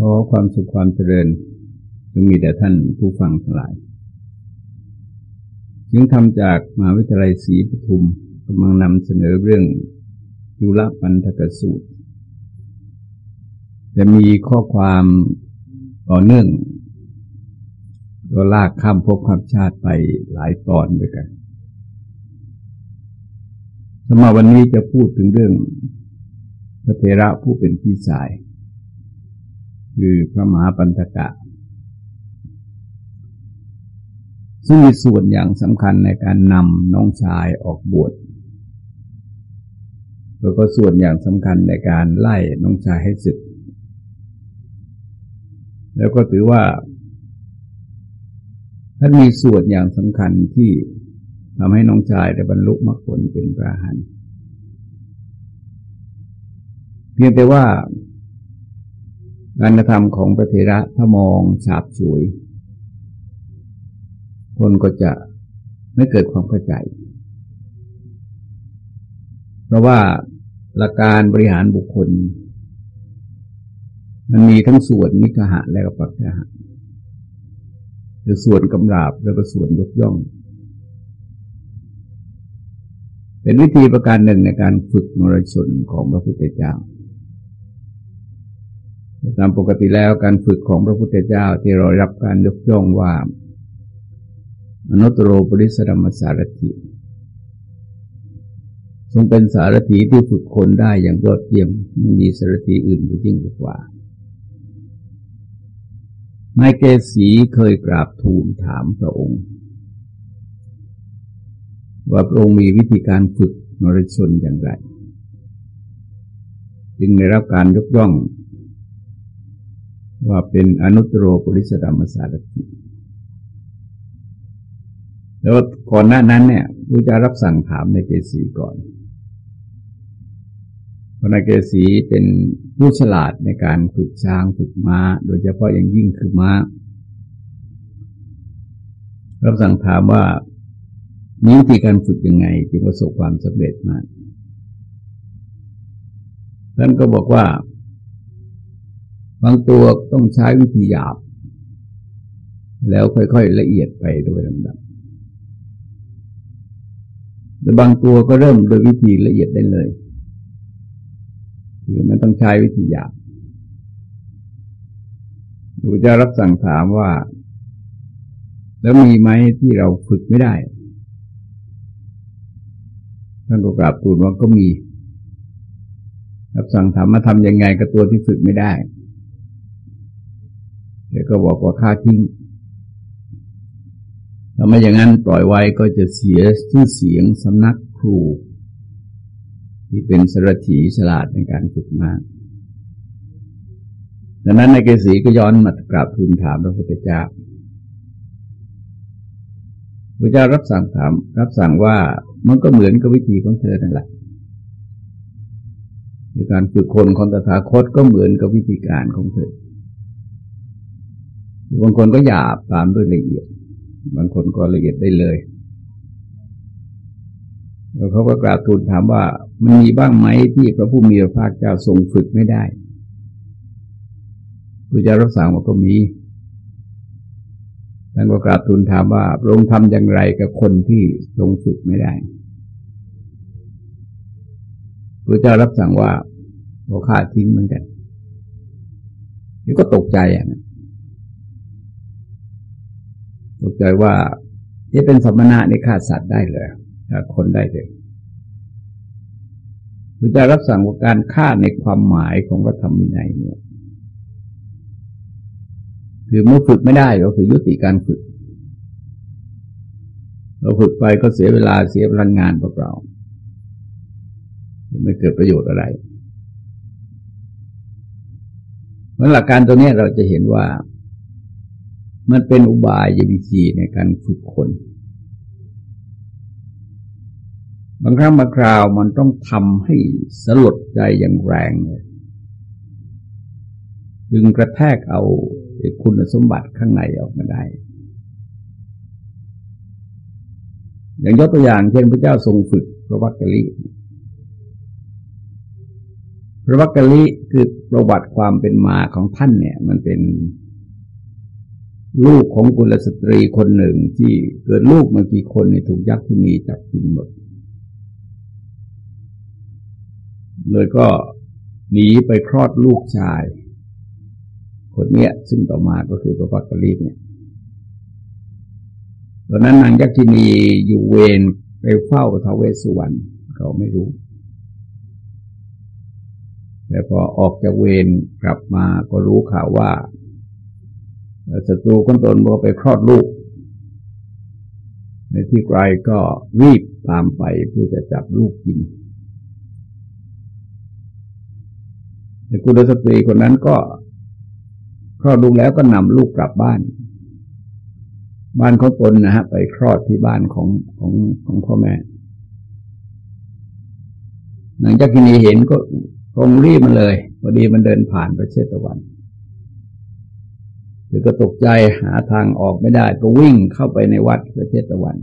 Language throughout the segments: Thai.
ขอความสุขความเจริญจะมีแต่ท่านผู้ฟังทั้งหลาย จึงทำจากมหาวิทยาลัยศรีปทุมกำลังนำเสนอเรื่องจุลปันธกสูตร จะมีข้อความต่อเนื่องก็ลากข้ามภพข้ามชาติไปหลายตอนด้วยกันสมาวันนี้จะพูดถึงเรื่องพระเทระผู้เป็นพี่ชาย คือพระมหาปัญจกะ ซึ่งมีส่วนอย่างสำคัญในการนำน้องชายออกบวชแล้วก็ส่วนอย่างสำคัญในการไล่น้องชายให้สึก แล้วก็ถือว่าท่านมีส่วนอย่างสำคัญที่ทำให้น้องชายได้บรรลุมรรคผลเป็นพระหันเพียงแต่ว่า การกระทำของพระเถระถ้ามองฉาบฉวย คนก็จะไม่เกิดความเข้าใจ เพราะว่าหลักการบริหารบุคคล มันมีทั้งส่วนนิกหะและก็ปัจจหะคือส่วนกำราบแล้วก็ส่วนยกย่อง เป็นวิธีประการหนึ่งในการฝึกนรชนของพระพุทธเจ้า ตามปกติแล้วการฝึกของพระพุทธเจ้าที่เรารับการยกย่องว่าอนุตโรปริสรมสารถิทรงเป็นสารถีที่ฝึกคนได้อย่างยอดเยี่ยมไม่มีสารถีอื่นที่ยิ่งกว่านายเกษีเคยกราบทูลถามพระองค์ ว่าพระองค์มีวิธีการฝึกนรชนอย่างไร จึงได้รับการยกย่อง ว่าเป็นอนุตโรปริสดามสารติแล้วก่อนหน้านั้นเนี่ยพระเจ้ารับสั่งถามในเกษีก่อนพระนเกษีเป็นผู้ฉลาดในการฝึกช้างฝึกม้า โดยเฉพาะอย่างยิ่งคือม้า รับสั่งถามว่ามีวิธีการฝึกยังไง จึงประสบความสำเร็จมากท่านก็บอกว่า บางตัวต้องใช้วิธีหยาบ แล้วค่อยๆละเอียดไปโดยลำดับแต่บางตัวก็เริ่มโดยวิธีละเอียดได้เลยคือไม่ต้องใช้วิธีหยาบพระเจ้ารับสั่งถามว่า แล้วมีไหมที่เราฝึกไม่ได้ท่านก็กราบทูลว่าก็มี รับสั่งถามมาทำยังไงกับตัวที่ฝึกไม่ได้ แกก็บอกว่าค่าทิ้งถ้าไม่อย่างนั้นปล่อยไว้ก็จะเสียชื่อเสียงสำนักครู ที่เป็นสรถีฉลาดในการฝึกมาดังนั้นในเกษีก็ย้อนมากราบทูลถามพระพุทธเจ้าพระเจ้ารับสั่งถาม รับสั่งว่ามันก็เหมือนกับวิธีของเธอนั่นแหละในการฝึกคนคนตถาคตก็เหมือนกับวิธีการของเธอ บางคนก็หยาบตามด้วยละเอียด บางคนก็ละเอียดได้เลยแล้วเขาก็กราบทูลถามว่ามันมีบ้างไหมที่พระผู้มีพระภาคเจ้าทรงฝึกไม่ได้พระเจ้ารับสั่งว่าก็มีท่านก็กราบทูลถามว่าพระองค์ทำอย่างไรกับคนที่ทรงฝึกไม่ได้พระเจ้ารับสั่งว่าเขาฆ่าทิ้งเหมือนกันนี่ก็ตกใจอะนะ ตกใจว่าที่เป็นสมณะในฆ่าสัตว์ได้เลยฆ่าคนได้เลยพระเจ้ารับสั่งว่าการฆ่าในความหมายของพระธรรมวินัยเนี่ย คือเมื่อฝึกไม่ได้ก็คือยุติการฝึก เราฝึกไปก็เสียเวลาเสียพลังงานเปล่าๆไม่เกิดประโยชน์อะไรเมื่อหลักการตัวนี้เราจะเห็นว่า มันเป็นอุบายวิธีในการฝึกคน บางครั้งบางคราวมันต้องทำให้สลดใจอย่างแรงเลยจึงกระแทกเอาคุณสมบัติข้างในออกมาได้ อย่างยกตัวอย่างเช่นพระเจ้าทรงฝึกพระวักกะลีพพระวักกะลิคือประวัติความเป็นมาของท่านเนี่ย มันเป็น ลูกของกุลสตรีคนหนึ่งที่เกิดลูกมากี่คนนี่ถูกยักษ์ที่นีจับกินหมด เลยก็หนีไปคลอดลูกชาย คนเนี้ย ซึ่งต่อมาก็คือพระปักกะลีเนี่ยตอนนั้นนางยักษินีอยู่เวรไปเฝ้าทาวเวสสุวรรณเขาไม่รู้ แต่พอออกจากเวรกลับมาก็รู้ข่าวว่า ศัตรูคนตนบอกไปคลอดลูก ในที่ไกลก็รีบตามไปเพื่อจะจับลูกกินแต่กุลสตรีคนนั้นก็คลอดลูกแล้วก็นำลูกกลับบ้าน บ้านของตนนะฮะ ไปคลอดที่บ้านของของของพ่อแม่หลังจากที่นีเห็นก็คงรีบมาเลยพอดีมันเดินผ่านประเทศตะวันเธอก็ตกใจหาทางออกไม่ได้ ก็วิ่งเข้าไปในวัดพระเชตวัน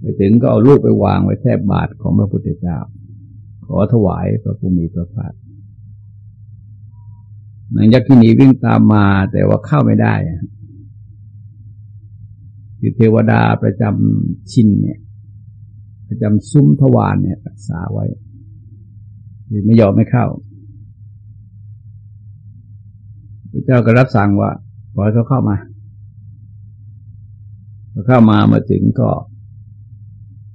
ไปถึงก็เอาลูกไปวางไว้แทบบาทของพระพุทธเจ้า ขอถวายพระภูมิพระภาคนางยักษินีวิ่งตามมาแต่ว่าเข้าไม่ได้คือเทวดาประจำชินเนี่ย ประจำซุ้มทวารเนี่ยรักษาไว้คือไม่ยอมไม่เข้า ระเจ้าก็รับสั่งว่าปล่อยเขาเข้ามาพอเข้ามามาถึงก็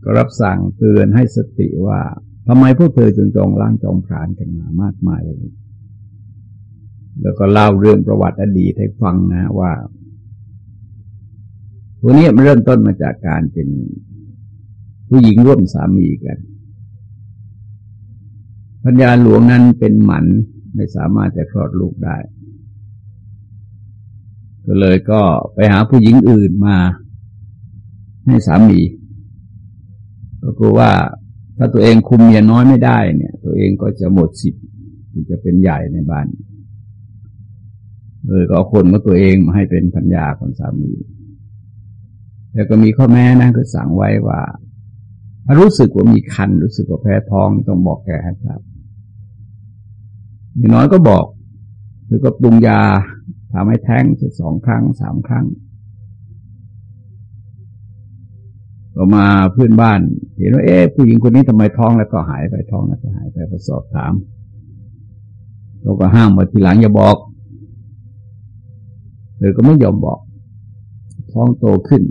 ก็รับสั่งเตือนให้สติว่าทำไมพวกเธอจึงจองล้างจองผรานกันมามากมายเลยแล้วก็เล่าเรื่องประวัติอดีตให้ฟังนะว่าพวกนี้มันเริ่มต้นมาจากการเป็นผู้หญิงร่วมสามีกันพัญญาหลวงนั้นเป็นหมันไม่สามารถจะคลอดลูกได้ ก็เลยก็ไปหาผู้หญิงอื่นมาให้สามีก็กลัวว่าถ้าตัวเองคุมเมียน้อยไม่ได้เนี่ย ตัวเองก็จะหมดสิทธิ์ที่จะเป็นใหญ่ในบ้านเลยก็เอาคนของตัวเองมาให้เป็นพัญญาของสามี แล้วก็มีข้อแม้นะคือสั่งไว้ว่า ถ้ารู้สึกว่ามีคันรู้สึกว่าแพ้ท้องต้องบอกแกให้ทราบอย่างน้อยก็บอกหรือก็ปรุงยา ทำให้แท้งจสองครั้งสามครั้ง ต่อมาเพื่อนบ้าน เห็นว่าเอ๊ะผู้หญิงคนนี้ทำไมท้องแล้วก็หายไปท้องแล้วก็หายไปพอสอบถามเราก็ห้ามมาทีหลังอย่าบอกเธอก็ไม่ยอมบอก ท้องโตขึ้น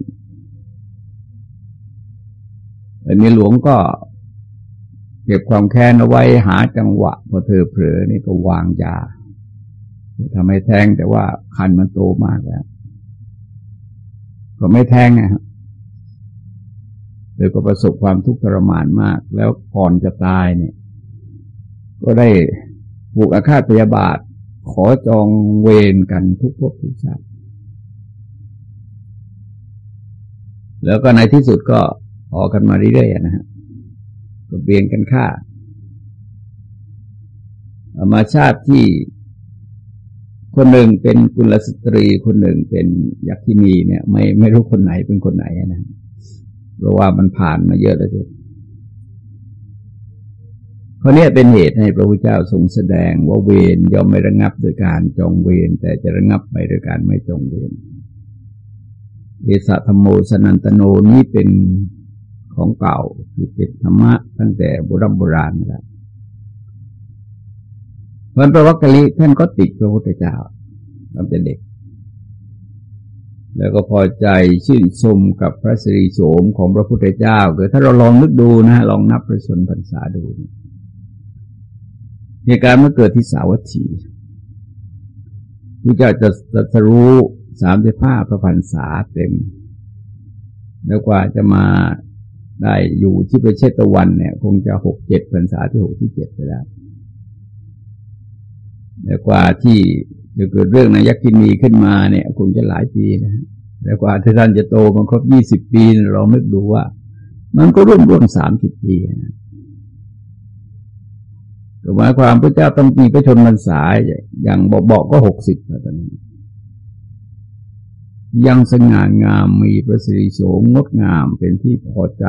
แต่เมียหลวงก็เก็บความแค้นเอาไว้หาจังหวะพอเธอเผลอนี่ก็วางยา ทำให้แท้งแต่ว่าคันมันโตมากแล้ว ก็ไม่แท้งนะครับเลยก็ประสบความทุกข์ทรมานมาก แล้วก่อนจะตายเนี่ย ก็ได้ผูกอาฆาตพยาบาท ขอจองเวรกันทุกภพทุกชาติแล้วก็ในที่สุดก็ออกกันมาเรื่อยๆนะฮะก็เบียงกันฆ่ามาชาติที่ คนหนึ่งเป็นกุลสตรี คนหนึ่งเป็นยักษินีเนี่ย ไม่ไม่รู้คนไหนเป็นคนไหนนะเพราะว่ามันผ่านมาเยอะแล้วจ้ะข้อนี้เป็นเหตุให้พระพุทธเจ้าทรงแสดงว่าเวรย่อมไม่ระงับโดยการจองเวรแต่จะระงับไปโดยการไม่จองเวรเอสะธรรมโมสนันตโนนี้เป็นของเก่าคือเป็นธรรมะตั้งแต่โบราณโบราณแล้ว เพราะพระวักกะลิท่านก็ติดพระพุทธเจ้าตั้งแต่เด็ก แล้วก็พอใจชื่นชมกับพระสิริโสมของพระพุทธเจ้าคือถ้าเราลองนึกดูนะ ลองนับพระชนพรรษาดูเหตุการณ์เมื่อเกิดที่สาวัตถีพระเจ้าจะจะรู้สามสิบห้าพระพรรษาเต็ม แล้วกว่าจะมาได้อยู่ที่ประเทศตะวันเนี่ย คงจะหกเจ็ดพรรษาที่หกที่เจ็ดไปแล้ว แต่กว่าที่จะเกิดเรื่องนายักษินีขึ้นมาเนี่ยคงจะหลายปีนะแต่กว่าที่ท่านจะโตมาครบยี่สิบปีเรานึกดูว่า มันก็ร่วมร่วมสามสิบปีนะหมายความพระเจ้าต้องมีพระชนมันสายอย่างบอกบอกก็หกสิบตอนนี้ยังสง่างามมีประสิทธิโฉมงดงามเป็นที่พอใจ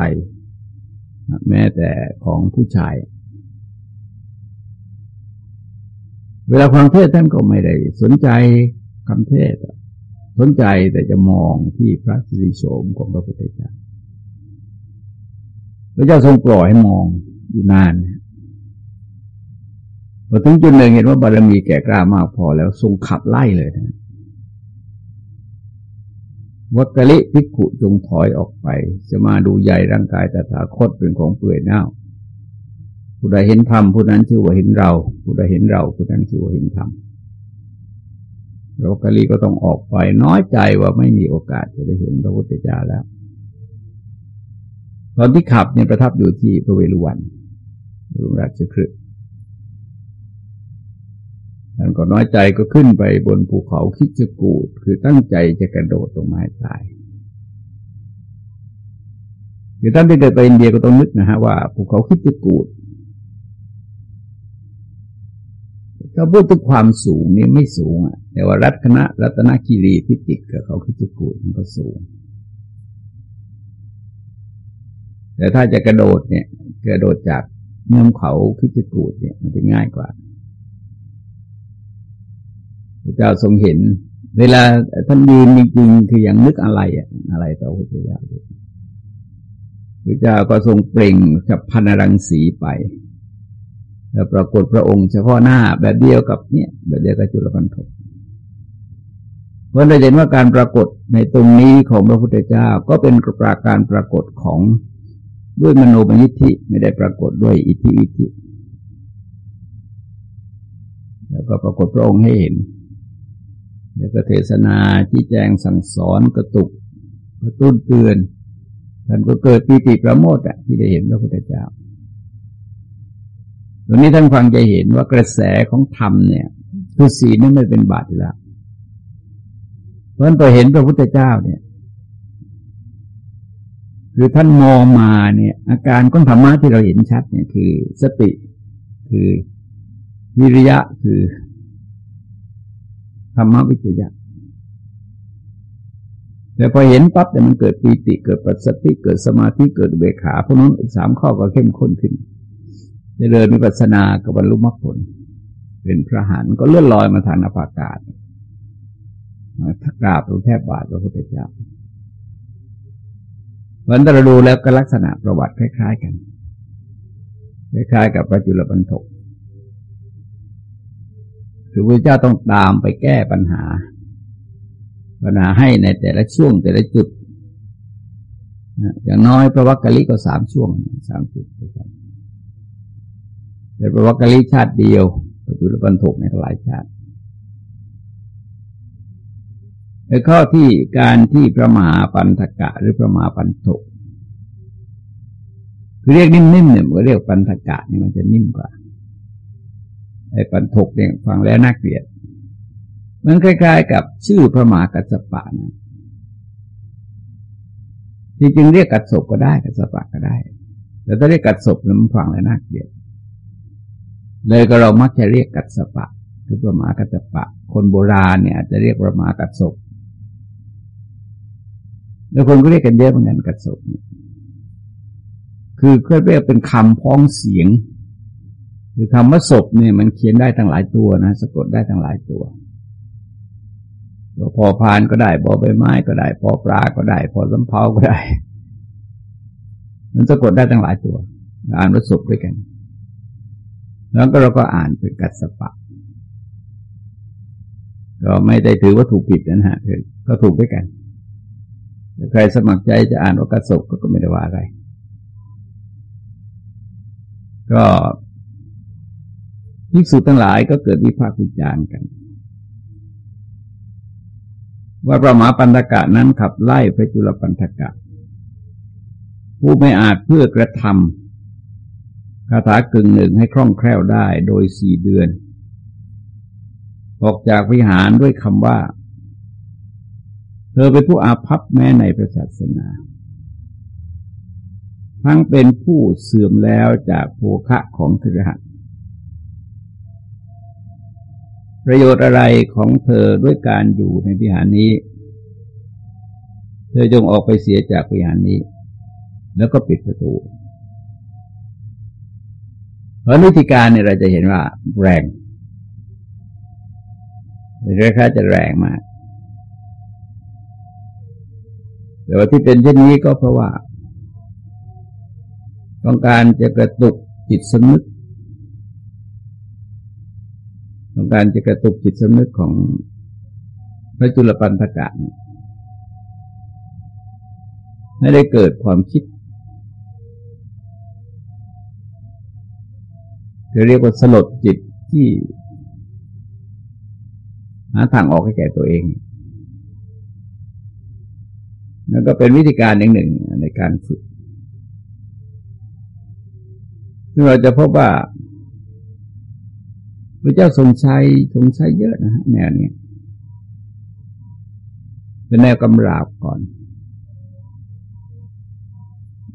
แม้แต่ของผู้ชาย เวลาฟังเทศท่านก็ไม่ได้สนใจคำเทศ สนใจแต่จะมองที่พระสิริโสมของพระพุทธเจ้าพระเจ้าทรงปล่อยให้มองอยู่นานพอถึงจุดหนึ่งเห็นว่าบารมีแก่กล้ามากพอแล้วทรงขับไล่เลยนะวักลิพิกุจงถอยออกไป จะมาดูใหญ่ร่างกายแต่ถาคตเป็นของเปื่อยเน่า ผู้ใดเห็นธรรมผู้นั้นชื่อว่าเห็นเรา ผู้ใดเห็นเราผู้นั้นชื่อว่าเห็นธรรมวักลิก็ต้องออกไปน้อยใจว่าไม่มีโอกาสจะได้เห็นพระพุทธเจ้าแล้ว ตอนที่ขับเนี่ยประทับอยู่ที่พระเวรุวันรุราชครึท่านก็น้อยใจก็ขึ้นไปบนภูเขาคิดจะกูด คือตั้งใจจะกระโดดตรงไม้ตายคือท่านที่เกิดไปอินเดียก็ต้องนึกนะฮะว่าภูเขาคิดจะกูด ถ้าพูดถึงความสูงนี่ไม่สูงอะ แต่ว่ารัตนรัตนคีรีที่ติดกับเขาคิดจะกูดมันก็สูง แต่ถ้าจะกระโดดเนี่ย กระโดดจากเงื่อมเขาคิดจะกูดเนี่ยมันจะง่ายกว่าพระเจ้าทรงเห็น เวลาท่านยืนจริงๆคืออย่างนึกอะไรอะอะไรต่อพระเจ้าพระเจ้าก็ทรงเปล่งกับพันรังสีไป แล้วปรากฏพระองค์เฉพาะหน้าแบบเดียวกับเนี่ยแบบเดียวกับจุลปันทกเพราะเราเห็นว่าการปรากฏในตรงนี้ของพระพุทธเจ้าก็เป็นปราการปรากฏของด้วยมโนมยิทธิไม่ได้ปรากฏด้วยอิทธิวิธิแล้วก็ปรากฏพระองค์ให้เห็น แล้วก็เทศนาที่แจงสั่งสอนกระตุกกระตุ้นเตือนท่านก็เกิดปีติประโมทอะที่ได้เห็นพระพุทธเจ้า ตรงนี้ท่านฟังจะเห็นว่ากระแสของธรรมเนี่ยคือสีนั่ไม่เป็นบาปอยู่แล้วเพราะฉะนั้นพอเห็นพระพุทธเจ้าเนี่ยคือท่านมองมาเนี่ยอาการของธรรมะที่เราเห็นชัดเนี่ยคือสติคือวิริยะคือธรรมวิจยะแต่พอเห็นปั๊บแต่มันเกิดปีติเกิดปัสสติเกิดสมาธิเกิดเบขาพวกนั้นอีกสามข้อก็เข้มข้นขึ้น จเจริญวิปัสสนากับบรรลุมรรคผล เป็นพระหานก็เลื่อนลอยมาทางอากาศทักราบรูแทบบาทพระพุทธเจ้าวันตรดูแล้วก็ลักษณะประวัติคล้าย ๆ กันคล้ายๆกับพระจุลปันทกคือพระเจ้าต้องตามไปแก้ปัญหา ปัญหาให้ในแต่ละช่วงแต่ละจุด อย่างน้อยพระวักกะลิก็สามช่วงสามจุดด้วยกัน แต่พระวักกะลิชาติเดียว ปัจจุบันถกในหลายชาติในข้อที่การที่พระมหาปันธกะหรือพระมหาปันโถคือเรียกนิ่มๆเนี่ยมันเรียกปันธกะนี่มันจะนิ่มกว่าไอ้ปันทกเนี่ยฟังแล้วน่าเกลียด มันคล้าย ๆ กับชื่อพระมหากัสปะนะที่จริงเรียกกัดศพก็ได้กัสปะก็ได้ แต่ถ้าเรียกกัดศพมันฟังแล้วน่าเกลียด เลยก็เรามักจะเรียกกัสปะ คือพระมากัสปะ คนโบราณเนี่ยจะเรียกพระมากัดศพแล้วคนก็เรียกกันเยอะเหมือนกันกัดศพเนี่ยคือก็เรียกเป็นคำพ้องเสียง คือคำว่าศพเนี่ยมันเขียนได้ทั้งหลายตัวนะสะกดได้ทั้งหลายตัวตัวพอพานก็ได้พอใบไม้ก็ได้พอปลาก็ได้พอสำเพาก็ได้ มันสะกดได้ทั้งหลายตัว อ่านว่าศพด้วยกัน แล้วก็เราก็อ่านเป็นกัสปะ ก็ไม่ได้ถือว่าถูกผิดนะฮะก็ถูกด้วยกันใครสมัครใจจะอ่านว่ากัดศพก็ไม่ได้ว่าอะไร ก็ภิกษุทั้งหลายก็เกิดวิพากษ์วิจารณ์กัน ว่าพระมาปันธกะนั้นขับไล่พระจุลปันธกะ ผู้ไม่อาจเพื่อกระทำ คาถากึ่งหนึ่งให้คล่องแคล่วได้โดยสี่เดือน ออกจากวิหารด้วยคำว่า เธอเป็นผู้อาภัพแม้ในพระศาสนา ทั้งเป็นผู้เสื่อมแล้วจากโภคะของเทรหัสประโยชน์อะไรของเธอด้วยการอยู่ในวิหารนี้ เธอจงออกไปเสียจากวิหารนี้ แล้วก็ปิดประตู เพราะนิติการเนี่ยเราจะเห็นว่าแรงเรือค่าจะแรงมาก แต่ว่าที่เป็นเช่นนี้ก็เพราะว่า ต้องการจะกระตุกจิตสำนึก ต้องการจะกระตุกจิตสำนึกของพระจุลปันธกะให้ได้เกิดความคิด เรียกว่าสลดจิตที่หาทางออกให้แก่ตัวเองนั่นก็เป็นวิธีการหนึ่งหนึ่งในการฝึกซึ่งเราจะพบว่าพระเจ้าทรงใช้ทรงใช้เยอะนะฮะแนวนี้เป็นแนวกำราบก่อน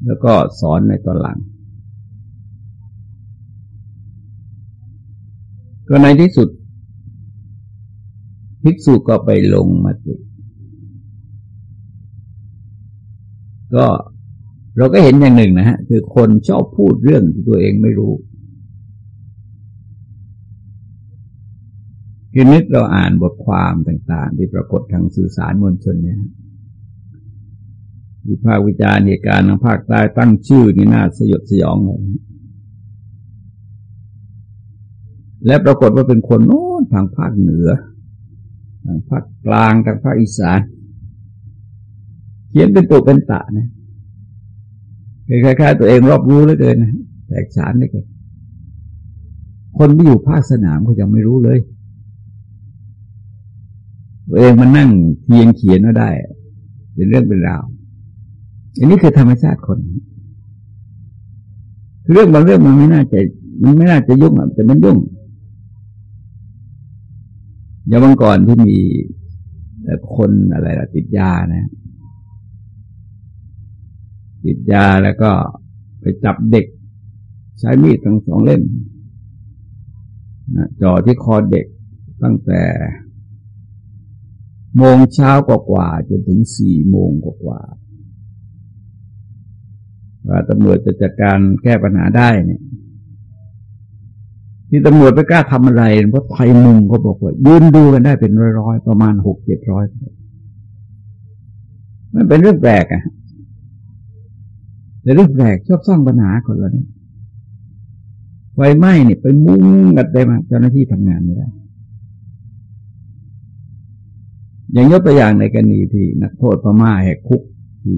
แล้วก็สอนในตอนหลัง ก็ในที่สุด ภิกษุก็ไปลงมติ ก็เราก็เห็นอย่างหนึ่งนะฮะ คือคนชอบพูดเรื่องที่ตัวเองไม่รู้คือนึกเราอ่านบทความต่างๆ ที่ปรากฏทางสื่อสารมวลชนเนี่ยวิพากษ์วิจารณ์เหตุการณ์ทางภาคใต้ตั้งชื่อนี่น่าสยดสยองเลยนะ และปรากฏว่าเป็นคนโน้นทางภาคเหนือ ทางภาคกลางทางภาคอีสานเขียนเป็นตัวเป็นตะนะคล้ายๆตัวเองรอบรู้เหลือเกินนะแตกฉานได้เกินคนที่อยู่ภาคสนามเขายังไม่รู้เลยตัวเองมันนั่งเทียนเขียนก็ได้ เป็นเรื่องเป็นราวอันนี้คือธรรมชาติคน เรื่องบางเรื่องมันไม่น่าจะมันไม่น่าจะยุ่งอะแต่มันยุ่ง ยางวันก่อนที่มีคนอะไรล่ะติดยานะติดยาแล้วก็ไปจับเด็ก ใช้มีดทั้งสองเล่มนะจ่อที่คอเด็กตั้งแต่โมงเช้ากว่าจนถึงสี่โมงกว่าว่าตำรวจจะจัดการแก้ปัญหาได้เนี่ย ที่ตำรวจไปกล้าทำอะไรเพราะไทยมุงเขาบอกว่ายืนดูกันได้เป็นร้อยๆประมาณหกเจ็ดร้อยมันเป็นเรื่องแปลกอะแต่เรื่องแปลกชอบสร้างปัญหาคนเราเนี่ยไฟไหม้เนี่ยไปมุงกันได้มาเจ้าหน้าที่ทำงานไม่ได้ อย่างยกตัวอย่างในกรณีที่นักโทษพม่าแหกคุกที่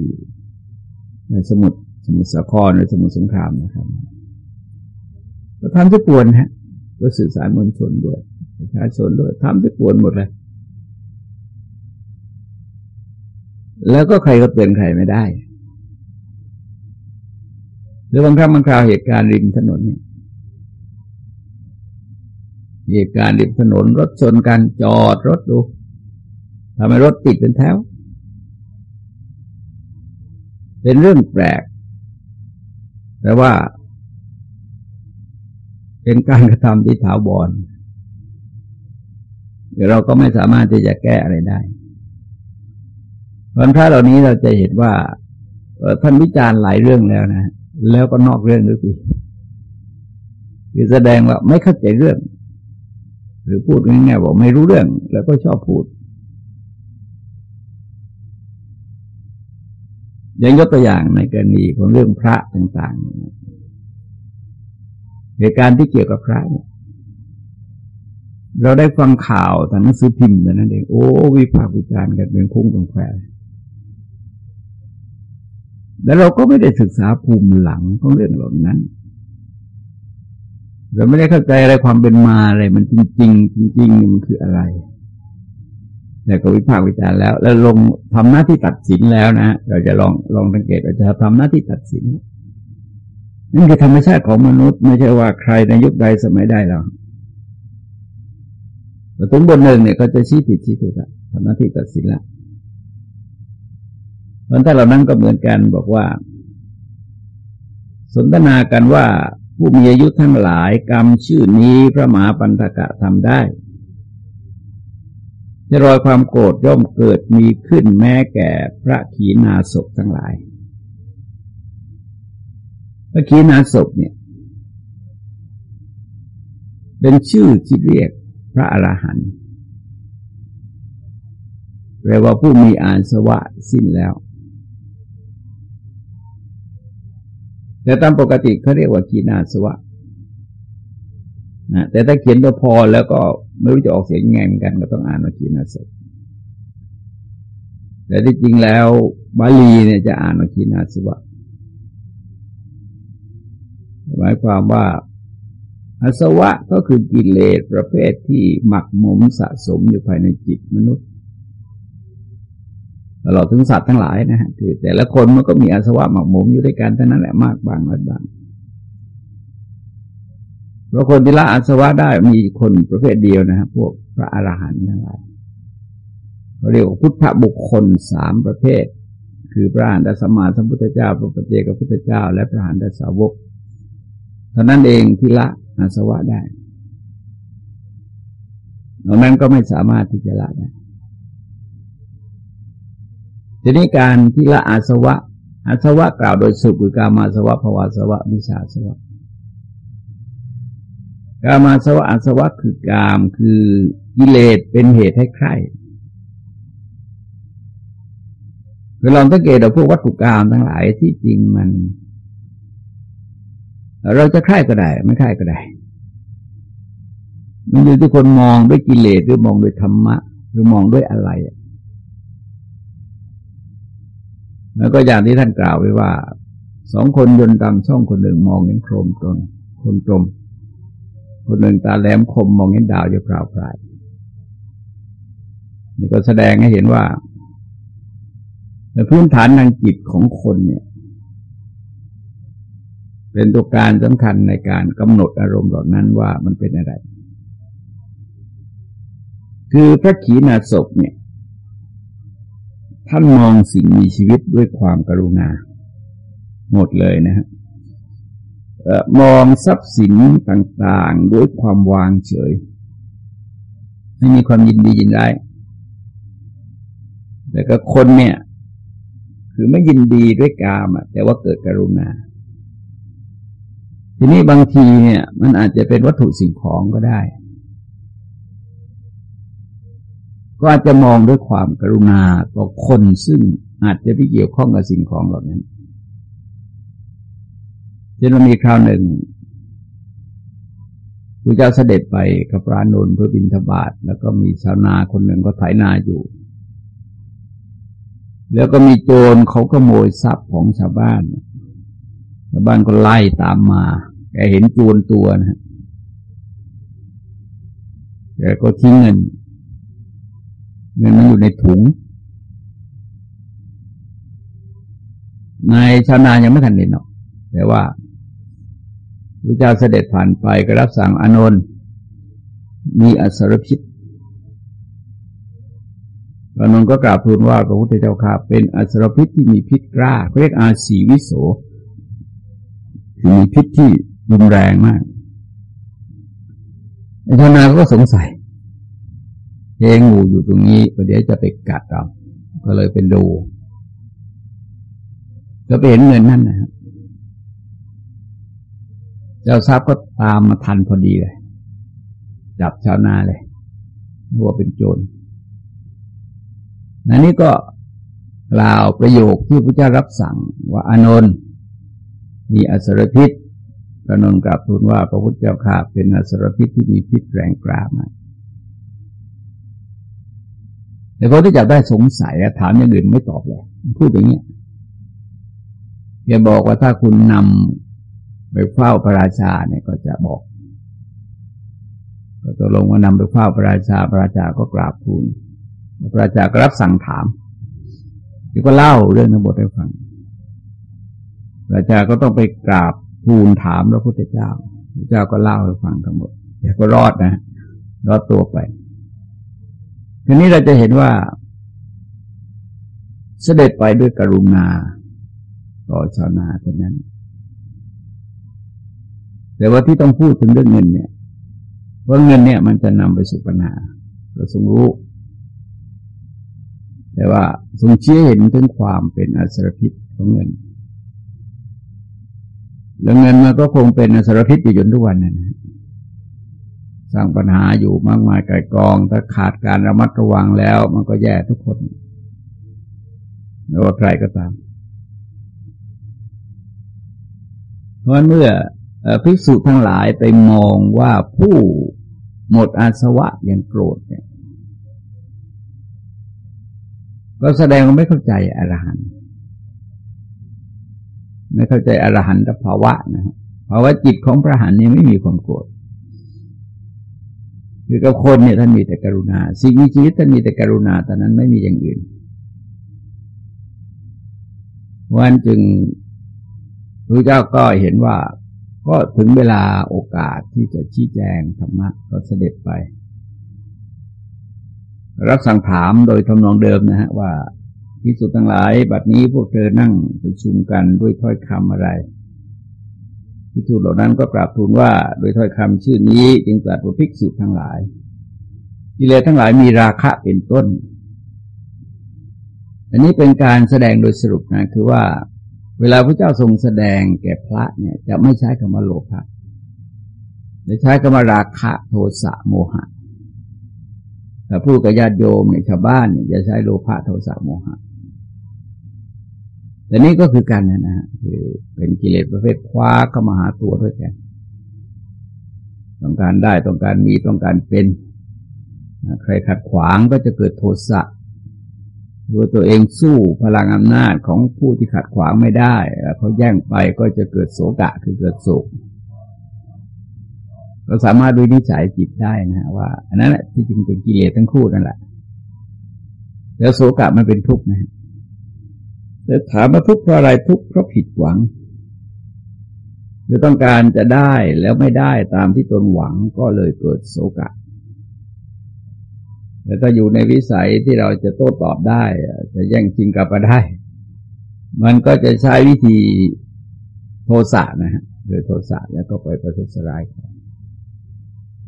ในสมุทรสมุทรสาครในสมุทรสงครามนะครับก็ทำทุกปวนฮะ ก็สื่อสารมวลชนด้วยประชาชนด้วยทำที่ปวนหมดเลย แล้วก็ใครก็เตือนใครไม่ได้ หรือบางครั้งบางคราวเหตุการณ์ริมถนนเนี่ยเหตุการณ์ริมถนนรถชนกันจอดรถดูทำให้รถติดเป็นแถว เป็นเรื่องแปลก แต่ว่า เป็นการกระทำที่ถาวรเราก็ไม่สามารถที่จะแก้อะไรได้วันพระเหล่านี้เราจะเห็นว่าท่านวิจารณ์หลายเรื่องแล้วนะ แล้วก็นอกเรื่องด้วยสิคือแสดงว่าไม่เข้าใจเรื่อง หรือพูดง่ายๆว่าไม่รู้เรื่อง แล้วก็ชอบพูดอย่างยกตัวอย่างในกรณีของเรื่องพระต่างๆ เหตุการณ์ที่เกี่ยวกับพระเนี่ยเราได้ฟังข่าวทางหนังสือพิมพ์นั่นเองโอ้วิพากษ์วิจารณ์กันเป็นคุ้งเป็นแควแล้วเราก็ไม่ได้ศึกษาภูมิหลังของเรื่องเหล่านั้น เราไม่ได้เข้าใจอะไรความเป็นมาอะไรมันจริง ๆ จริงๆมันคืออะไรแต่ก็วิพากษ์วิจารณ์แล้ว แล้วลงทำหน้าที่ตัดสินแล้วนะเราจะลองลองสังเกตเราจะทำหน้าที่ตัดสิน นั่นคือธรรมชาติของมนุษย์ ไม่ใช่ว่าใครในยุคใดสมัยใดหรอกแต่ถึงบนหนึ่งเนี่ยก็จะชี้ผิดชี้ถูกละทำหน้าที่ตัดสินละเพราะถ้าเหล่านั้นก็เหมือนกันบอกว่า สนทนากันว่าผู้มีอายุทั้งหลายกรรมชื่อนี้พระมหาปันธกะทำได้จะรอยความโกรธย่อมเกิดมีขึ้นแม้แก่พระขีณาสพทั้งหลาย พระขีณาสพเนี่ย เป็นชื่อที่เรียกพระอรหันต์แปลว่าผู้มีอาสวะสิ้นแล้ว แต่ตามปกติเขาเรียกว่ากีนาสวะนะแต่ถ้าเขียนตัวพอแล้วก็ไม่รู้จะออกเสียงยังไงเหมือนกันก็ต้องอ่านว่ากีนาสวะแต่ที่จริงแล้วบาลีเนี่ยจะอ่านว่ากีนาสวะ หมายความว่าอาสวะก็คือกิเลสประเภทที่หมักหมมสะสมอยู่ภายในจิตมนุษย์ตลอดถึงสัตว์ทั้งหลายนะฮะคือแต่ละคนมันก็มีอาสวะหมักหมมอยู่ด้วยกันเท่านั้นแหละมากบางน้อยบางเพราะคนที่ละอาสวะได้มีคนประเภทเดียวนะครับพวกพระอรหันต์ทั้งหลายเขาเรียกว่าพุทธบุคคลสามประเภท คือพระอรหันตสมมาสัมพุทธเจ้าพระปเจกพุทธเจ้า และพระอรหันตสาวก ท่านั้นเองที่ละอาสวะได้ดังนั้นก็ไม่สามารถที่จะละได้ทีนี้การที่ละอาสวะ อาสวะกล่าวโดยสุคือกามาสวะภวาสวะมิชาสวะ กามาสวะอาสวะคือกามคือกิเลสเป็นเหตุให้ใคร่คือลองสังเกตดูพวกวัตถุกรรมทั้งหลายที่จริงมัน เราจะใคร่ก็ได้ ไม่ใคร่ก็ได้ มันอยู่ที่คนมองด้วยกิเลสหรือมองด้วยธรรมะ หรือมองด้วยอะไรแล้วก็อย่างที่ท่านกล่าวไว้ว่า สองคนยนตามช่องคนหนึ่งมองเห็นโครมตนคนตรมคนหนึ่งตาแหลมคมมองเห็นดาวอยู่เปล่าปลายนี่ก็แสดงให้เห็นว่าพื้นฐานทางจิตของคนเนี่ย เป็นตัวการสำคัญในการกำหนดอารมณ์เหล่านั้นว่ามันเป็นอะไร คือพระขีณาสพเนี่ย ท่านมองสิ่งมีชีวิตด้วยความกรุณา หมดเลยนะฮะมองทรัพย์สินต่างๆด้วยความวางเฉย ไม่มีความยินดียินร้แต่ก็คนเนี่ย คือไม่ยินดีด้วยกามแต่ว่าเกิดกรุณา ทีนี้บางทีเนี่ยมันอาจจะเป็นวัตถุสิ่งของก็ได้ ก็อาจจะมองด้วยความกรุณาต่อคนซึ่งอาจจะไปเกี่ยวข้องกับสิ่งของเหล่านั้นเช่นมีคราวหนึ่งพระเจ้าเสด็จไปกับพระนนท์เพื่อบินทบาท แล้วก็มีชาวนาคนหนึ่งก็ไถนาอยู่ แล้วก็มีโจรเขาก็โมยทรัพย์ของชาวบ้านชาวบ้านก็ไล่ตามมา แกเห็นจวนตัวนะแกก็ทิ้งเงิน เงินมันอยู่ในถุง นายชาวนายังไม่ทันเห็นหรอก แต่ว่าพระเจ้าเสด็จผ่านไปก็รับสั่งอนนท์มีอสรพิษพระนนท์ก็กราบทูลว่าพระพุทธเจ้าข้าเป็นอสรพิษที่มีพิษกล้าเรียกอาศีวิโสคือมีพิษที่ รุนแรงมากไอ้ทนาก็สงสัยเองงูอยู่ตรงนี้ประเดี๋ยวจะไปกัดเรา ก็เลยเป็นดูก็ไปเห็นเงินนั่นนะครับเจ้าทรัพย์ก็ตามมาทันพอดีเลย จับชาวนาเลยนึกว่าเป็นโจรนันนี้ก็กล่าวประโยคที่พระเจ้ารับสั่งว่าอานนท์มีอสรพิษ พระนนกราบทูลว่าพระพุทธเจ้าข้าเป็นอสรพิษที่มีพิษแรงกล้ามากแต่พอที่จับได้สงสัยถามอย่างอื่นไม่ตอบเลยพูดอย่างนี้แกบอกว่าถ้าคุณนำไปเฝ้าพระราชาเนี่ยก็จะบอก ก็ตกลงว่านำไปเฝ้าพระราชาพระราชาก็กราบทูลพระราชาก็รับสั่งถามที่ก็เล่าเรื่องทั้งหมดให้ฟังพระราชาก็ต้องไปกราบ ทูลถามพระพุทธเจ้า พระเจ้าก็เล่าให้ฟังทั้งหมดแต่ก็รอดนะ รอดตัวไป ทีนี้เราจะเห็นว่า เสด็จไปด้วยกรุณา ต่อชาวนาคนนั้น แต่ว่าที่ต้องพูดถึงเรื่องเงินเนี่ยเพราะเงินเนี่ยมันจะนำไปสู่ปัญหาเราทรงรู้ แต่ว่าทรงเชี่ยเห็นถึงความเป็นอสรพิษของเงิน แล้วเงินมันก็คงเป็นอสรพิษอยู่จนทุกวันนั่นะสร้างปัญหาอยู่มากมายไกลกอง ถ้าขาดการระมัดระวังแล้ว มันก็แย่ทุกคนไม่ว่าใครก็ตาม เพราะเมื่อภิกษุทั้งหลายไปมองว่าผู้หมดอาสวะย่างโกรธเนี่ยก็แสดงว่าไม่เข้าใจอรหันต์ ไม่เข้าใจอรหันตภาวะนะครับภาวะจิตของพระหันนี่ไม่มีความโกรธคือกับคนเนี่ยท่านมีแต่กรุณา สิ่งมีชีวิตท่านมีแต่กรุณาแต่นั้นไม่มีอย่างอื่นวันจึงพระเจ้าก็เห็นว่า ก็ถึงเวลาโอกาสที่จะชี้แจงธรรมะก็เสด็จไป รับสั่งถามโดยทำนองเดิมนะฮะว่า พิสุทั้งหลาย บัดนี้พวกเธอนั่งประชุมกันด้วยถ้อยคำอะไรพิสุเหล่านั้นก็กราบทูลว่าโดยถ้อยคำชื่อนี้จึงตรัสว่าภิกษุทั้งหลายกิเลสทั้งหลายมีราคะเป็นต้น อันนี้เป็นการแสดงโดยสรุปนะคือว่า เวลาพระเจ้าทรงแสดงแก่พระเนี่ย จะไม่ใช้คำว่าโลภะจะใช้คำว่าราคะโทสะโมหะแต่พูดกับญาติโยมเนี่ยชาวบ้านเนี่ยจะใช้โลภะโทสะโมหะ แต่นี้ก็คือกันนะฮะคือเป็นกิเลสประเภทคว้าเข้ามาหาตัวด้วยกัน ต้องการได้ต้องการมีต้องการเป็น ใครขัดขวางก็จะเกิดโทสะรู้ตัวเองสู้พลังอำนาจของผู้ที่ขัดขวางไม่ได้เขาแย่งไปก็จะเกิดโศกะคือเกิดโศกเราสามารถดูนิสัยจิตได้นะฮะว่าอันนั้นแหละที่จริงเป็นกิเลสทั้งคู่นั่นแหละ แล้วโศกะมันเป็นทุกข์นะ แต่ถามว่าทุกข์เพราะอะไรทุกข์เพราะผิดหวังหรือต้องการจะได้แล้วไม่ได้ตามที่ตนหวังก็เลยเกิดโศกะแต่ถ้าอยู่ในวิสัยที่เราจะโต้ตอบได้ จะแย่งชิงกลับมาได้ มันก็จะใช้วิธีโทสะนะฮะโดยโทสะแล้วก็ไปประทุษร้าย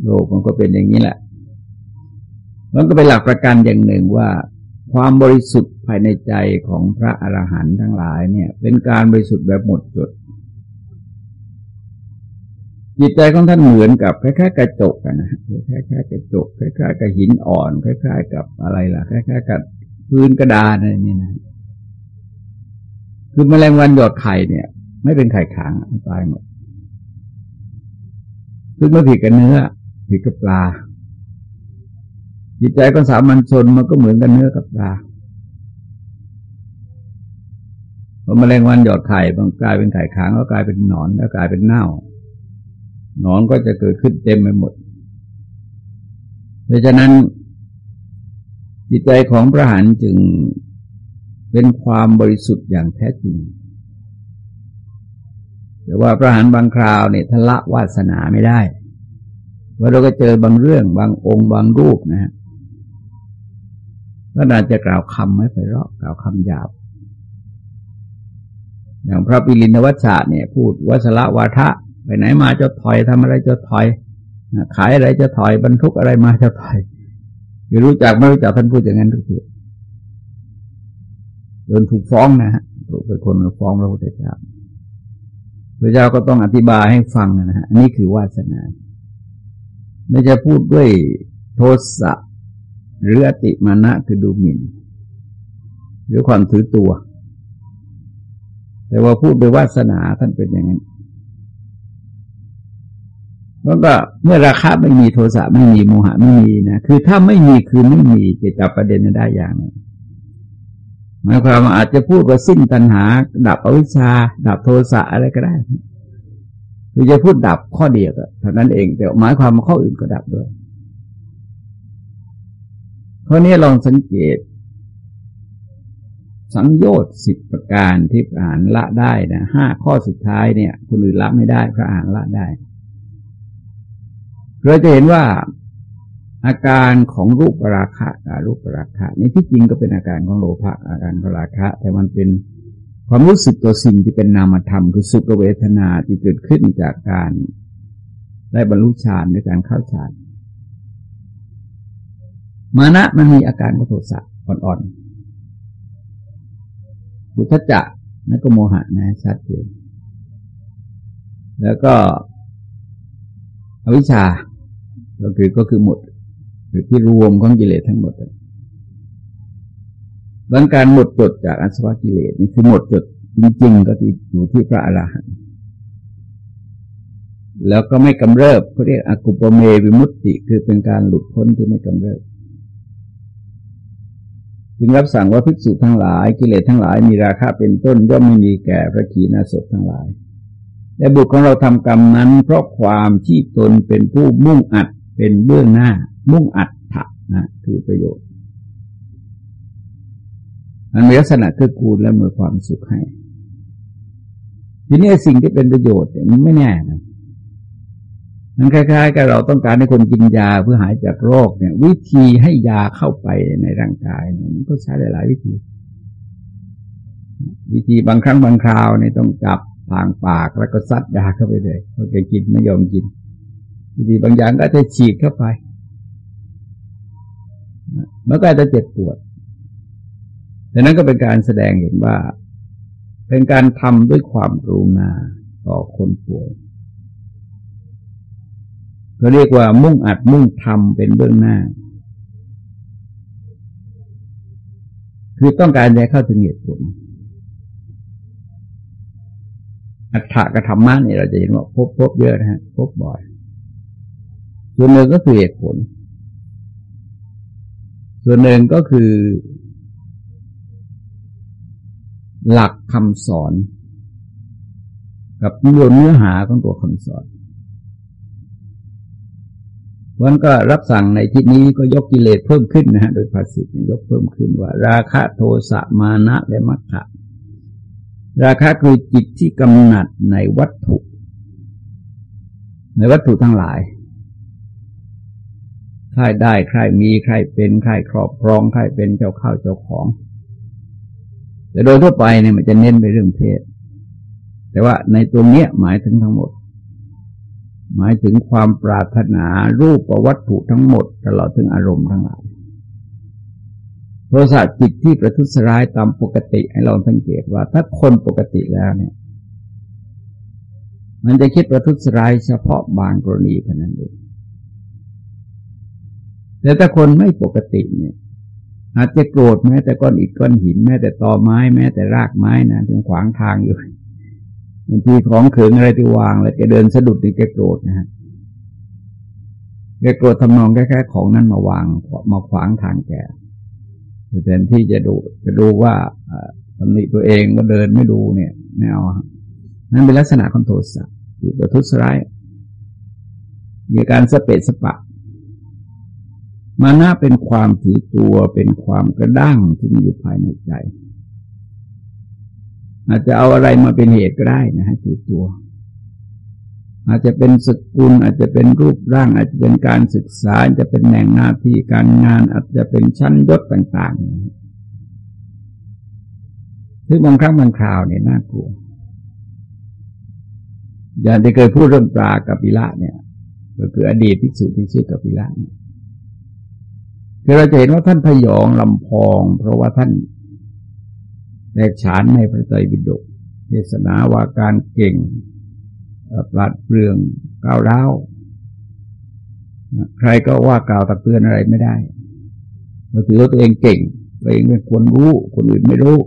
โลกมันก็เป็นอย่างนี้แหละ มันก็เป็นหลักประกันอย่างหนึ่งว่า ความบริสุทธิ์ภายในใจของพระอรหันต์ทั้งหลายเนี่ย เป็นการบริสุทธิ์แบบหมดจด จิตใจของท่านเหมือนกับคล้ายๆกระจกนะคล้ายๆกระจกคล้ายๆกับหินอ่อนคล้ายๆ กับอะไรล่ะคล้ายๆกับพื้นกระดานอะไรนี่นะคือแมลงวันหยอดไข่เนี่ย ไม่เป็นไข่ขังตายหมดซึ่งไม่ผิดกับเนื้อผิดกับปลา จิตใจก็สามัญชนมันก็เหมือนกันเนื้อกับปลาพอมแมลงวันหยอดไข่บางกลายเป็นไข่ค้างแล้วกลายเป็นหนอนแล้วกลายเป็นเน่า หนอนก็จะเกิดขึ้นเต็มไปหมดเพราะฉะนั้น จิตใจของพระหันจึงเป็นความบริสุทธิ์อย่างแท้จริง แต่ว่าพระหันบางคราวเนี่ยทละวาสนาไม่ได้ว่าเราก็เจอบางเรื่องบางองค์บางรูปนะฮะ ก็อาจจะกล่าวคำไม่ไปรอกล่าวคำหยาบ อย่างพระปิลินวัชชะเนี่ย พูดวัสละวาทะ ไปไหนมาจะถอยทำอะไรจะถอยขายอะไรจะถอยบรรทุกอะไรมาจะถอยคือรู้จักไม่รู้จักท่านพูดอย่างนั้นทุกทีโดนถูกฟ้องนะฮะถูกเป็นคนฟ้องพระพุทธเจ้าพระเจ้าก็ต้องอธิบายให้ฟังนะฮะนนี้คือวาสนา ไม่จะพูดด้วยโทสะ หรืออติมานะคือดูหมิ่น หรือความถือตัว แต่ว่าพูดด้วยวาสนาท่านเป็นอย่างนั้นแล้วก็เมื่อราคาไม่มีโทสะไม่มีโมหะไม่มีนะคือถ้าไม่มีคือไม่มีจะจับประเด็นได้อย่างนึงหมายความว่าอาจจะพูดว่าสิ้นตัณหา ดับอวิชชา ดับโทสะอะไรก็ได้คือจะพูดดับข้อเดียวเท่านั้นเองแต่หมายความว่าข้ออื่นก็ดับด้วย ข้อนี้ลองสังเกต สังโยชน์สิบประการที่อ่านละได้นะห้าข้อสุดท้ายเนี่ย คนอื่นละไม่ได้พระอานละได้เราจะเห็นว่าอาการของรูปราคะกับรูปราคะนี่ที่จริงก็เป็นอาการของโลภะอาการของราคะ แต่มันเป็นความรู้สึกตัวสิ่งที่เป็นนามธรรม คือสุขเวทนาที่เกิดขึ้นจากการได้บรรลุฌานในการเข้าฌาน มานะมันมีอาการของโทสะอ่อนๆบุทจะนั่นก็โมหะนะชัดเจนแล้วก็อวิชชาก็คือก็คือหมดคือที่รวมของกิเลสทั้งหมดบางการหมดจดจากอสวะกิเลสนี่คือหมดจดจริง ๆ ก็ที่อยู่ที่พระอรหันต์แล้วก็ไม่กำเริบเขาเรียกอกุปเมวิมุตติ คือเป็นการหลุดพ้นที่ไม่กำเริบ จึงรับสั่งว่าภิกษุทั้งหลาย กิเลสทั้งหลายมีราคาเป็นต้นย่อมไม่มีแก่พระขีณาสพทั้งหลายแต่บุตรของเราทำกรรมนั้น เพราะความที่ตนเป็นผู้มุ่งอัดเป็นเบื้องหน้า มุ่งอัดถะนะคือประโยชน์มันมีลักษณะเกื้อกูลและมีความสุขให้ทีนี้สิ่งที่เป็นประโยชน์เนี่ยมันไม่แน่นะ มันคล้ายๆกับเราต้องการให้คนกินยาเพื่อหายจากโรคเนี่ย วิธีให้ยาเข้าไปในร่างกายเนี่ยมันก็ใช้หลายๆวิธี วิธีบางครั้งบางคราวเนี่ยต้องจับทางปากแล้วก็ซัดยาเข้าไปเลยเพราะแกกินไม่ยอมกินวิธีบางอย่างก็จะฉีดเข้าไปมันก็อาจะเจ็บปวดดังนั้นก็เป็นการแสดงเห็นว่า เป็นการทำด้วยความกรุณาต่อคนป่วย เขาเรียกว่ามุ่งอัดมุ่งทำเป็นเบื้องหน้า คือต้องการจะเข้าถึงเหตุผล อัฏฐกธรรมะเนี่ยเราจะเห็นว่าพบพบเยอะนะฮะพบบ่อยส่วนหนึ่งก็คือเหตุผล ส่วนหนึ่งก็คือ หลักคำสอน กับเนื้อหาของตัวคำสอน วันก็รับสั่งในที่นี้ก็ยกกิเลสเพิ่มขึ้นนะฮะโดยภาษิตยกเพิ่มขึ้นว่า ราคะโทสะมานะและมัคคะราคะคือจิตที่กำหนัดในวัตถุ ในวัตถุทั้งหลายใครได้ใครมีใครเป็นใครครอบครองใครเป็นเจ้าข้าวเจ้าของ แต่โดยทั่วไปเนี่ยมันจะเน้นไปเรื่องเพศ แต่ว่าในตัวเนี้ยหมายถึงทั้งหมด หมายถึงความปรารถนารูปประวัตถุทั้งหมดตลอดถึงอารมณ์ทั้งหลายโทสะจิตที่ประทุษร้ายตามปกติให้เราสังเกตว่า ถ้าคนปกติแล้วเนี่ย มันจะคิดประทุษร้ายเฉพาะบางกรณีเท่านั้นเองแต่ถ้าคนไม่ปกติเนี่ย อาจจะโกรธแม้แต่ก้อนอิฐก้อนหินแม้แต่ตอไม้ แม้แต่รากไม้นะที่ขวางทางอยู่ บางทีของเขิงอะไรที่วางแล้วแกเดินสะดุดนี่แกโกรธนะฮะแกโกรธทำนองแค่แค่ของนั้นมาวางมาขวางทางแกแทนที่จะดูจะดูว่าตำหนิตัวเองก็เดินไม่ดูเนี่ยไม่เอานั่นเป็นลักษณะของโทสะคือประทุษร้ายมีการสเปะสปะ มานะเป็นความถือตัวเป็นความกระด้างที่มีอยู่ภายในใจ อาจจะเอาอะไรมาเป็นเหตุก็ได้นะฮะถือตัว อาจจะเป็นสกุล อาจจะเป็นรูปร่าง อาจจะเป็นการศึกษาจจะเป็นแหน่งหน้าที่การงาน อาจจะเป็นชั้นยศต่างๆซึ่งบางครั้งบางคราวเนี่ยน่ากลัวอย่างที่เคยพูดเรื่องปลากับปิละเนี่ย ก็คืออดีตภิกษุที่ชื่อกับปิละคือเราจะเห็นว่าท่านพยองลำพอง เพราะว่าท่าน แตกฉานในพระไตรปิฎกเทศนาว่าการเก่งปราดเปลืองก้าวร้าวใครก็ว่ากล่าวตักเตือนอะไรไม่ได้เราถือว่าตัวเองเก่ง ตัวเองเป็นคนรู้ คนอื่นไม่รู้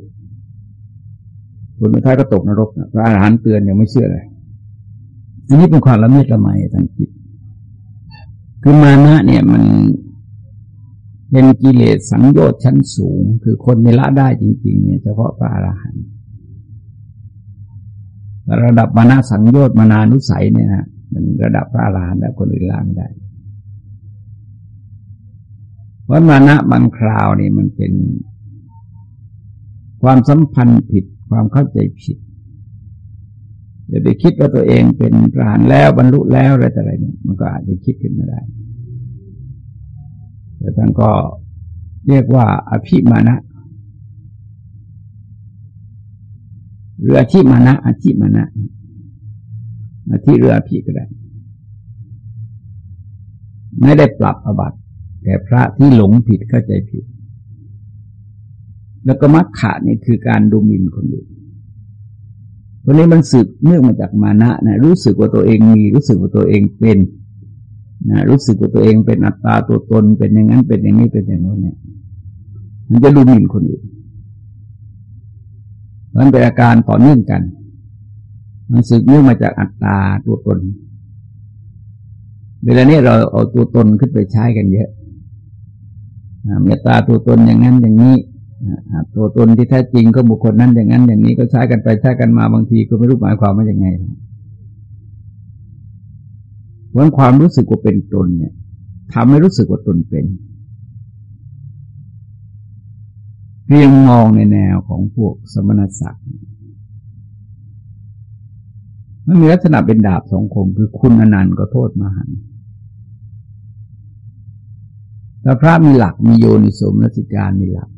คนท้ายก็ตกนรกพระอาหารเตือนยังไม่เชื่อเลย อันนี้เป็นความละเมียดละไมทางจิต คือมานะเนี่ยมัน เป็นกิเลสสังโยชน์ชั้นสูง คือคนไม่ละได้จริง ๆ เนี่ยเฉพาะพระอรหันต์ระดับมานาสังโยชน์มานานุสัยเนี่ยนะมันระดับพระอรหันต์แล้วคนอื่นละไม่ได้เพราะมานะบางคราวนี่มันเป็น ความสัมพันธ์ผิดความเข้าใจผิดอย่าไปคิดว่าตัวเองเป็นพระหันแล้วบรรลุแล้วอะไรต่ออะไรเนี่ยมันก็อาจจะคิดขึ้นมาได้ แต่ท่านก็เรียกว่าอภิมานะเรือที่มานะอธิมานะอธิเรือผีก็ได้ไม่ได้ปรับอบัติแต่พระที่หลงผิดเข้าใจผิด แล้วก็มักขะนี่คือการดูหมิ่นคนอื่นคนนี้มันสืบเนื่องมาจากมานะนะรู้สึกว่าตัวเองมีรู้สึกว่าตัวเองเป็น นะรู้สึกว่าตัวเองเป็นอัตตาตัวตนเป็นอย่างนั้นเป็นอย่างนี้เป็นอย่างโน้นเนี่ย มันจะดูหมิ่นคนอื่นมันเป็นอาการต่อเนื่องกัน มันสืบเนื่องมาจากอัตตาตัวตน เวลานี้เราเอาตัวตนขึ้นไปใช้กันเยอะเมตตาตัวตนอย่างนั้นอย่างนี้ตัวตนที่แท้จริงก็บุคคลนั้นอย่างนั้นอย่างนี้ก็ใช้กันไปใช้กันมาบางทีก็ไม่รู้หมายความว่าอย่างไง วันความรู้สึกว่าเป็นตนเนี่ยทำให้รู้สึกว่าตนเป็นเรียงมองในแนวของพวกสมณศักดิ์มันมีลักษณะเป็นดาบสองคมคือคุณอนันต์ก็โทษมหันแต่พระมีหลักมีโยนิสมนสิการมีหลัก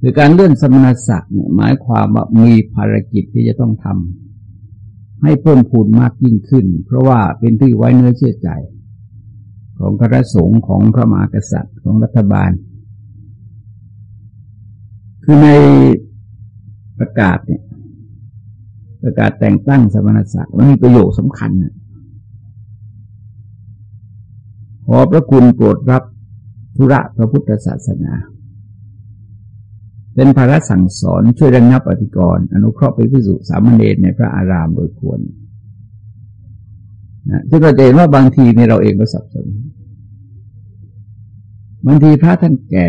คือการเลื่อนสมณศักดิ์เนี่ยหมายความว่ามีภารกิจที่จะต้องทำ ให้เพิ่มพูนมากยิ่งขึ้น เพราะว่าเป็นที่ไว้เนื้อเชื่อใจ ของพระสงฆ์ของพระมหากษัตริย์ของรัฐบาล คือในประกาศเนี่ยประกาศแต่งตั้งสมณศักดิ์มันมีประโยคสำคัญนะขอพระคุณโปรดรับธุระพระพุทธศาสนา เป็นภาระสั่งสอนช่วยระงับอธิกรณ์อนุเคราะห์ไปพิสุสามเณรในพระอารามโดยควรนะซึ่งเราจะเห็นว่าบางทีในเราเองก็สับสนบางทีพระท่านแก่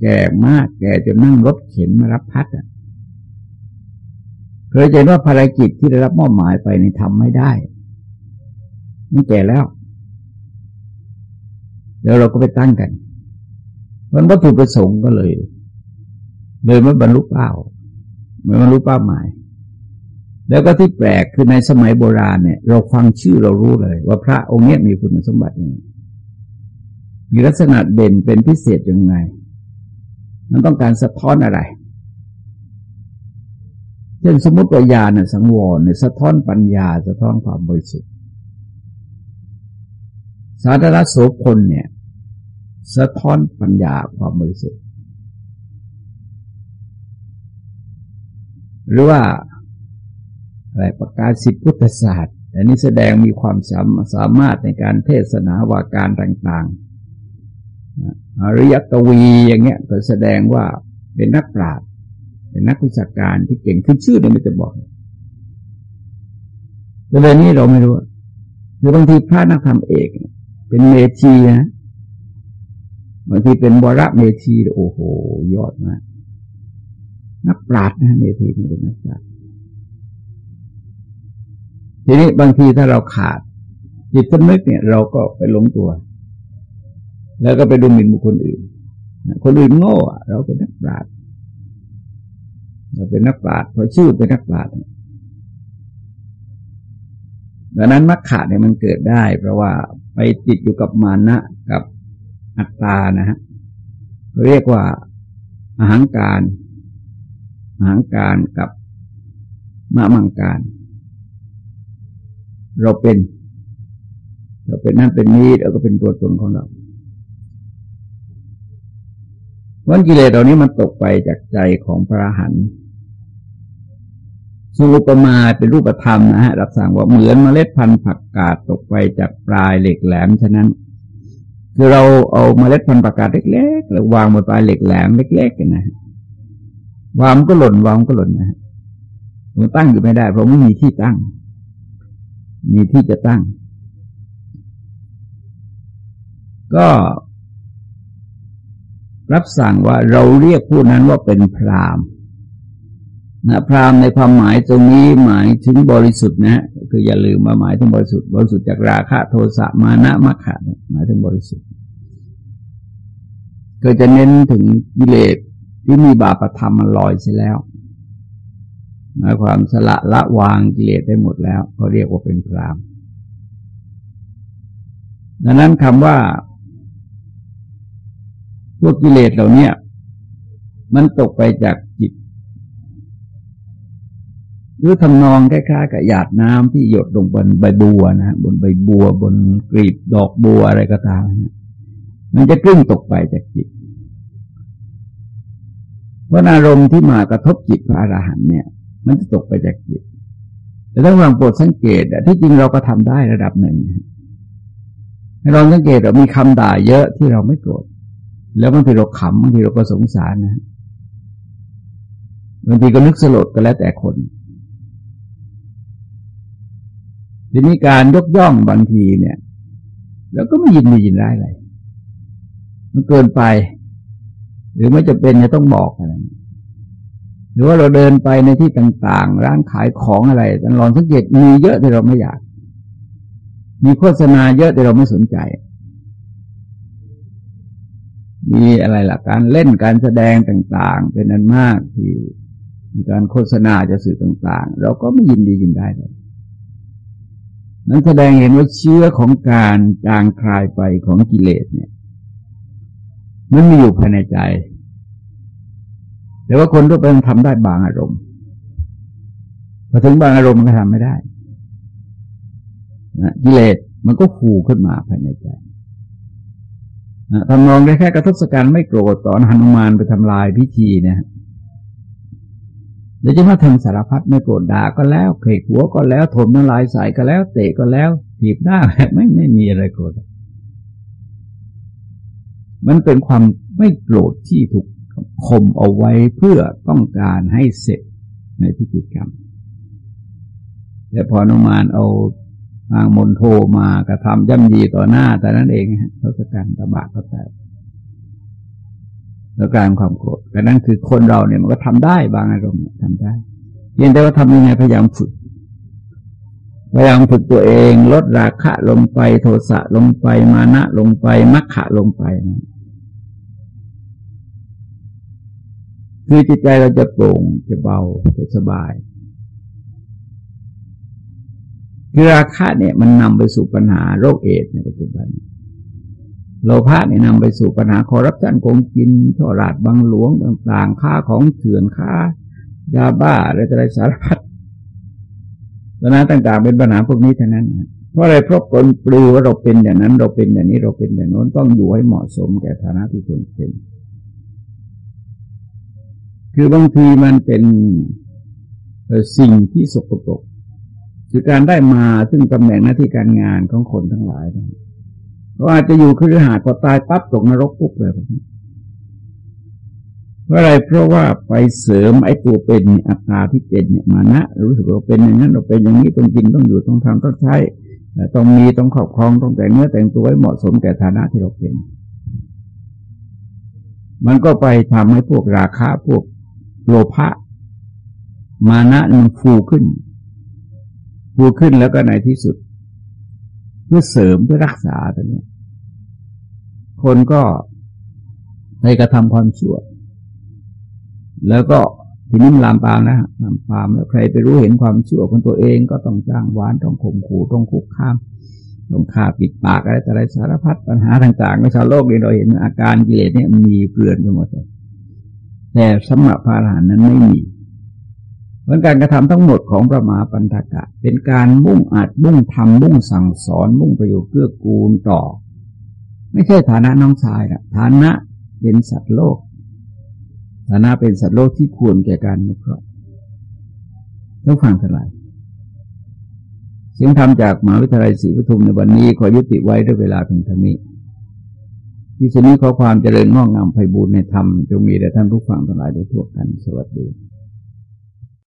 แก่มาก แก่จนนั่งรถเข็นมารับพัดอะเคยเห็นว่าภารกิจที่ได้รับมอบหมายไปในทำไม่ได้ไม่แก่แล้ว เดี๋ยวเราก็ไปตั้งกันมันวัตถุประสงค์ก็เลย เลยไม่บรรลุเป้าไม่บรรลุเป้าหมาย แล้วก็ที่แปลกคือในสมัยโบราณเนี่ย เราฟังชื่อเรารู้เลย ว่าพระองค์เนี้มีคุณสมบัติอย่างมีลักษณะเด่นเป็นพิเศษยังไง มันต้องการสะท้อนอะไรเช่นสมมติว่าญาณสังวรเนี่ยสะท้อนปัญญาสะท้อนความบริสุทธิ์สาธารณโสพลเนี่ย สะท้อนปัญญาความบริสุทธิ์ หรือว่าอะไรประกาศสิทธิพุทธศาสตร์อันนี้แสดงมีความสามสามารถในการเทศนาวาการต่างๆอริยกวีอย่างเงี้ยก็แสดงว่าเป็นนักปราชญ์เป็นนักวิชาการที่เก่งขึ้นชื่อเนี่ยมันจะบอกแต่เรื่องนี้เราไม่รู้คือบางทีพระนักธรรมเอก เป็นเมธีนะบางทีเป็นบระเมธีโอ้โห ยอดมาก นักปราชญ์นะเมธีนี่เป็นนักปราชญ์ทีนี้บางทีถ้าเราขาด จิตสำนึกเนี่ย เราก็ไปหลงตัว แล้วก็ไปดูหมิ่นบุคคลอื่น คนอื่นโง่เราเป็นนักปราชญ์เราเป็นนักปราชญ์เพราะชื่อเป็นนักปราชญ์ดังนั้นมักขาดเนี่ยมันเกิดได้ เพราะว่าไปติดอยู่กับมานะกับอัตตานะฮะเรียกว่าอาหางการ หางการกับมามังการ เราเป็น เราเป็นนั่นเป็นนี้เราก็เป็นตัวตนของเราวันกิเลสเหล่านี้มันตกไปจากใจของพระหันสรุปมาเป็นรูปธรรมนะฮะรับสั่งว่าเหมือนเมล็ดพันธุ์ผักกาดตกไปจากปลายเหล็กแหลมฉะนั้น คือเราเอาเมล็ดพันธุ์ผักกาดเล็กๆแล้ววางบนปลายเหล็กแหลมเล็กๆกันนะ วางก็หล่นวางก็หล่นนะฮะมันตั้งอยู่ไม่ได้ เพราะไม่มีที่ตั้ง มีที่จะตั้ง ก็รับสั่งว่าเราเรียกผู้นั้นว่าเป็นพรามนะพรามในความหมายตรงนี้หมายถึงบริสุทธิ์นะ คืออย่าลืมมาหมายถึงบริสุทธิ์บริสุทธิ์จากราคะโทสะมานะมัคคะหมายถึงบริสุทธิ์ก็จะเน้นถึงกิเลส ที่มีบาปธรรมมันลอยเสียแล้วหมายความสละละวางกิเลสได้หมดแล้วเขาเรียกว่าเป็นพรามดังนั้นคำว่า พวกกิเลสเหล่านี้มันตกไปจากจิต หรือทำนองคล้ายๆกับหยาดน้ำที่หยดลงบนใบบัวนะบนใบบัว บนกรีบดอกบัวอะไรก็ตามนะมันจะกลิ้งตกไปจากจิต ว่าอารมณ์ที่มากระทบจิตพระอรหันต์เนี่ย มันจะตกไปจากจิต แต่ถ้าฟังโปรดสังเกตที่จริงเราก็ทำได้ระดับหนึ่งให้เราสังเกตเรามีคำด่าเยอะที่เราไม่โกรธแล้วบางทีเราขำบางทีเราก็สงสารนะบางทีก็นึกสลดก็แล้วแต่คนทีนี้การยกย่องบางทีเนี่ย แล้วก็ไม่ยินดียินร้ายอะไรมันเกินไป หรือไม่จะเป็นจะต้องบอกอะไรหรือว่าเราเดินไปในที่ต่างๆ ร้านขายของอะไรตลองสังเกตมีเยอะแต่เราไม่อยาก มีโฆษณาเยอะแต่เราไม่สนใจ มีอะไรล่ะการเล่นการแสดงต่าง ๆ เป็นอันมากที่มีการโฆษณาจะสื่อต่างๆ เราก็ไม่ยินดียินได้เลยนั้นแสดงเห็นว่าเชื้อของการจางคลายไปของกิเลสเนี่ย มันมีอยู่ภายในใจ แต่ว่าคนทั่วไปมันทำได้บางอารมณ์พอถึงบางอารมณ์มันก็ทำไม่ได้นะกิเลสมันก็ขู่ขึ้นมาภายในใจทำนองได้แค่กระทบสการไม่โกรธตอนหนุมานไปทำลายพิธีเนี่ยเดี๋ยวจะมาทำสารพัดไม่โกรธด่าก็แล้วเขกหัวก็แล้วถมน้ำลายใส่ก็แล้ว เตะก็แล้วถีบหน้าไม่ไม่มีอะไรโกรธ มันเป็นความไม่โกรธที่ถูกข่มเอาไว้เพื่อต้องการให้เสร็จในพิธีกรรม แต่พอนุมานเอาทางมนโทมากระทำย่ำยีต่อหน้าแต่นั้นเองฮะทศกัณฐ์ตบะก็แตกแล้วกลายเป็นความโกรธก็นั่นคือคนเราเนี่ยมันก็ทำได้บางอารมณ์ทำได้เพียงแต่ว่าทำยังไงพยายามฝึกพยายามฝึกตัวเอง ลดราคะลงไปโทสะลงไปมานะลงไปมัคคะลงไปนะ คือจิตใจเราจะโปร่งจะเบาจะสบายคือราคะเนี่ยมันนำไปสู่ปัญหาโรคเอดในปัจจุบัน โลภะเนี่ยนำไปสู่ปัญหาคอรับจันโกงกินช่อราดบังหลวงต่างๆ ค่าของเถื่อนค่ายาบ้าอะไรอะไรสารพัดปัญหาต่างๆ เป็นปัญหาพวกนี้ทั้งนั้น เพราะอะไรเพราะคนปลือว่าเราเป็นอย่างนั้นเราเป็นอย่างนี้เราเป็นอย่างโน้นต้องอยู่ให้เหมาะสมแก่ฐานะที่ควรเป็น คือบางทีมันเป็นสิ่งที่สกปรกคือการได้มาซึ่งตำแหน่งหน้าที่การงานของคนทั้งหลายเขาอาจจะอยู่คือหาดพอตายปั๊บตกนรกปุ๊บเลยเพราะอะไรเพราะว่าไปเสริมไอ้ตัวเป็นอัตตาที่เป็นเนี่ยมานะรู้สึกว่าเป็นอย่างนั้นเราเป็นอย่างนี้ต้องกินต้องอยู่ต้องทำต้องใช้ต้องมีต้องครอบครองต้องแต่งเนื้อแต่งตัวให้เหมาะสมแก่ฐานะที่เราเป็น มันก็ไปทำให้พวกราคะพวก โลภะมานะมันฟูขึ้น ฟูขึ้นแล้วก็ในที่สุด เพื่อเสริมเพื่อรักษาตัวนี้คนก็ในกระทำความชั่ว แล้วก็ทีนี้ลามปามนะลามปามแล้วใครไปรู้เห็นความชั่วของตัวเองก็ต้องจ้างวานต้องข่มขู่ต้องคุกคามต้องฆ่าปิดปากอะไรแต่อะไรสารพัดปัญหาต่างๆในชาวโลกนี้เราเห็นอาการกิเลสเนี่ยมีเกลื่อนไปหมดเลย แต่สมะพารานั้นไม่มีเพราะการกระทำทั้งหมดของพระมาปันธกะ เป็นการมุ่งอาจมุ่งทำมุ่งสั่งสอน มุ่งประโยชน์เกื้อกูลต่อ ไม่ใช่ฐานะน้องชายนะฐานะเป็นสัตว์โลก ฐานะเป็นสัตว์โลกที่ควรแก่การนุเคราะห์ต้องฟังทั้งหลายเสียงธรรมจากมหาวิทยาลัยศรีปทุมในวันนี้ขอยุติไว้ด้วยเวลาเพียงเท่านี้ ที่สุดนี้ขอความเจริญงอกงามไพบูรณ์ในธรรมจงมีแด่ท่านผู้ฟังทั้งหลายโดยทั่วกันสวัสดี